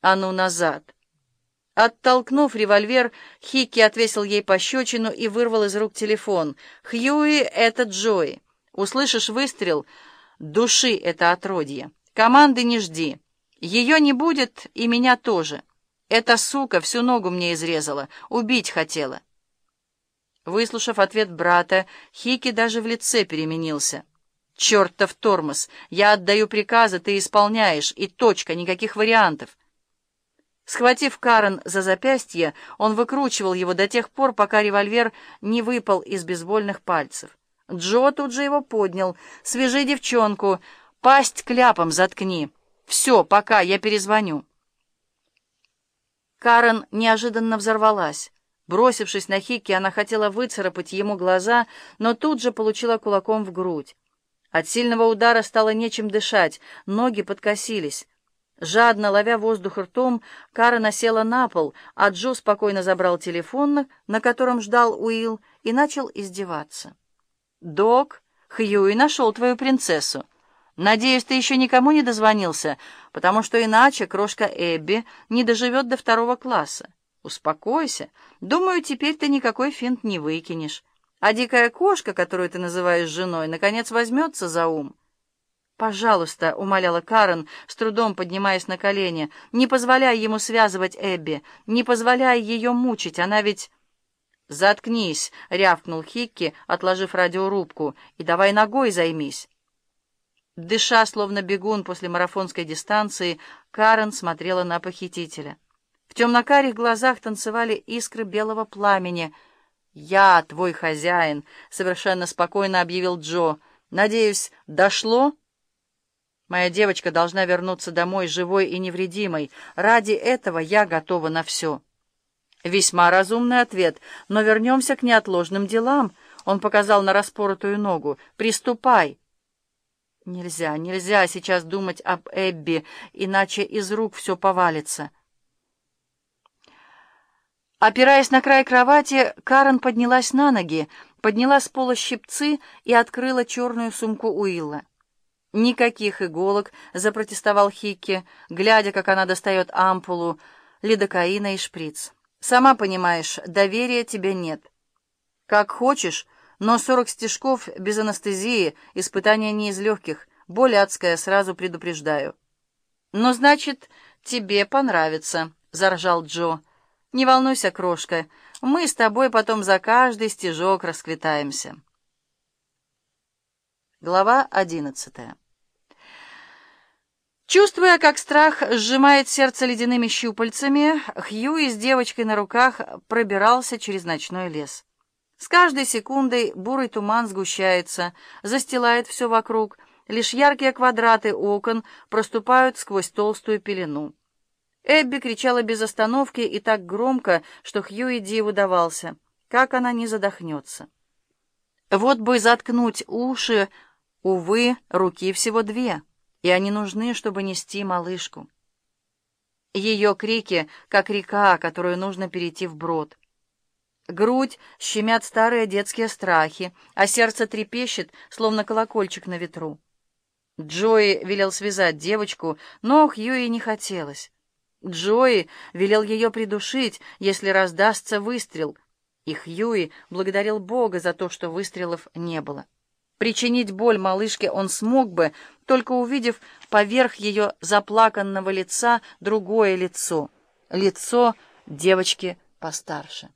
«А ну, назад!» Оттолкнув револьвер, Хикки отвесил ей пощечину и вырвал из рук телефон. «Хьюи, это Джои. Услышишь выстрел? Души это отродье. Команды не жди. Ее не будет, и меня тоже. Эта сука всю ногу мне изрезала, убить хотела». Выслушав ответ брата, Хики даже в лице переменился. «Чертов тормоз! Я отдаю приказы, ты исполняешь, и точка, никаких вариантов!» Схватив Карен за запястье, он выкручивал его до тех пор, пока револьвер не выпал из безвольных пальцев. Джо тут же его поднял. «Свяжи девчонку! Пасть кляпом заткни! Все, пока, я перезвоню!» Карен неожиданно взорвалась. Бросившись на Хикки, она хотела выцарапать ему глаза, но тут же получила кулаком в грудь. От сильного удара стало нечем дышать, ноги подкосились. Жадно ловя воздух ртом, Кара насела на пол, а Джо спокойно забрал телефон, на котором ждал Уилл, и начал издеваться. «Док, Хьюи нашел твою принцессу. Надеюсь, ты еще никому не дозвонился, потому что иначе крошка Эбби не доживет до второго класса. Успокойся. Думаю, теперь ты никакой финт не выкинешь. А дикая кошка, которую ты называешь женой, наконец возьмется за ум». «Пожалуйста», — умоляла Карен, с трудом поднимаясь на колени, — «не позволяй ему связывать Эбби, не позволяй ее мучить, она ведь...» «Заткнись», — рявкнул Хикки, отложив радиорубку, — «и давай ногой займись». Дыша, словно бегун после марафонской дистанции, Карен смотрела на похитителя. В темнокарих глазах танцевали искры белого пламени. «Я твой хозяин», — совершенно спокойно объявил Джо. «Надеюсь, дошло?» Моя девочка должна вернуться домой живой и невредимой. Ради этого я готова на все. Весьма разумный ответ, но вернемся к неотложным делам. Он показал на распоротую ногу. Приступай. Нельзя, нельзя сейчас думать об Эбби, иначе из рук все повалится. Опираясь на край кровати, Карен поднялась на ноги, подняла с пола щипцы и открыла черную сумку Уилла. «Никаких иголок», — запротестовал Хикки, глядя, как она достает ампулу, лидокаина и шприц. «Сама понимаешь, доверия тебе нет. Как хочешь, но сорок стежков без анестезии, испытания не из легких, боль адская, сразу предупреждаю». «Ну, значит, тебе понравится», — заржал Джо. «Не волнуйся, крошка, мы с тобой потом за каждый стежок расквитаемся». Глава одиннадцатая. Чувствуя, как страх сжимает сердце ледяными щупальцами, Хьюи с девочкой на руках пробирался через ночной лес. С каждой секундой бурый туман сгущается, застилает все вокруг, лишь яркие квадраты окон проступают сквозь толстую пелену. Эбби кричала без остановки и так громко, что Хьюи диву давался, как она не задохнется. Вот бы заткнуть уши, Увы, руки всего две, и они нужны, чтобы нести малышку. Ее крики, как река, которую нужно перейти вброд. Грудь щемят старые детские страхи, а сердце трепещет, словно колокольчик на ветру. Джои велел связать девочку, но Хьюи не хотелось. Джои велел ее придушить, если раздастся выстрел, и Хьюи благодарил Бога за то, что выстрелов не было. Причинить боль малышке он смог бы, только увидев поверх ее заплаканного лица другое лицо, лицо девочки постарше.